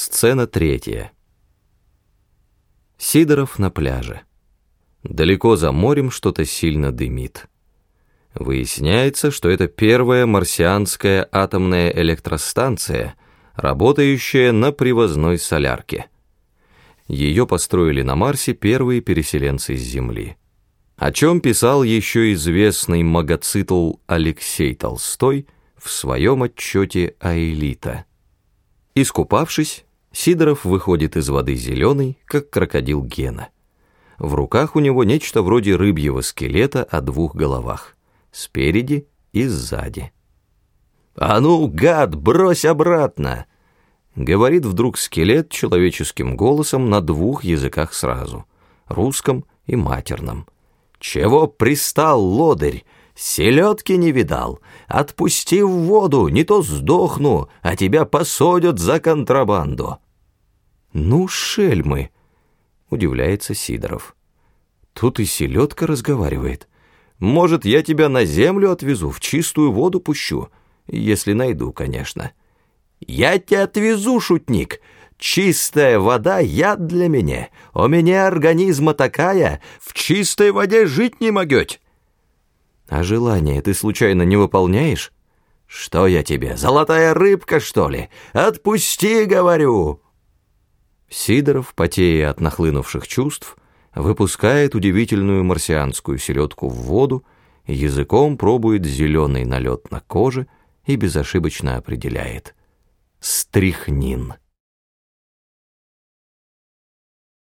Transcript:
Сцена третья. Сидоров на пляже. Далеко за морем что-то сильно дымит. Выясняется, что это первая марсианская атомная электростанция, работающая на привозной солярке. Ее построили на Марсе первые переселенцы с Земли. О чем писал еще известный магоцитл Алексей Толстой в своем отчете «Аэлита». Искупавшись, Сидоров выходит из воды зеленый, как крокодил Гена. В руках у него нечто вроде рыбьего скелета о двух головах, спереди и сзади. «А ну, гад, брось обратно!» Говорит вдруг скелет человеческим голосом на двух языках сразу, русском и матерном. «Чего пристал, лодырь? Селедки не видал. Отпусти в воду, не то сдохну, а тебя посадят за контрабанду. Ну, шельмы, удивляется Сидоров. Тут и селедка разговаривает. Может, я тебя на землю отвезу, в чистую воду пущу, если найду, конечно. Я тебя отвезу, шутник. Чистая вода — яд для меня. У меня организма такая, в чистой воде жить не могёть. А желание ты случайно не выполняешь? Что я тебе, золотая рыбка, что ли? Отпусти, говорю!» Сидоров, потея от нахлынувших чувств, выпускает удивительную марсианскую селедку в воду, языком пробует зеленый налет на коже и безошибочно определяет. Стрихнин.